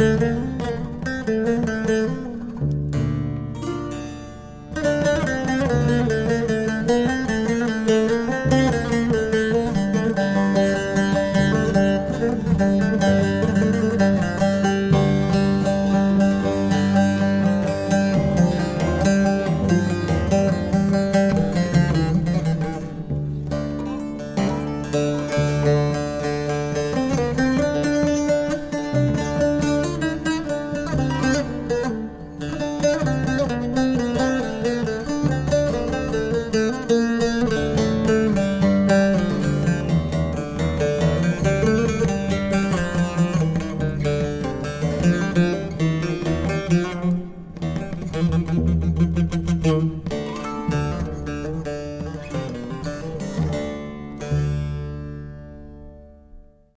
Müzik Müzik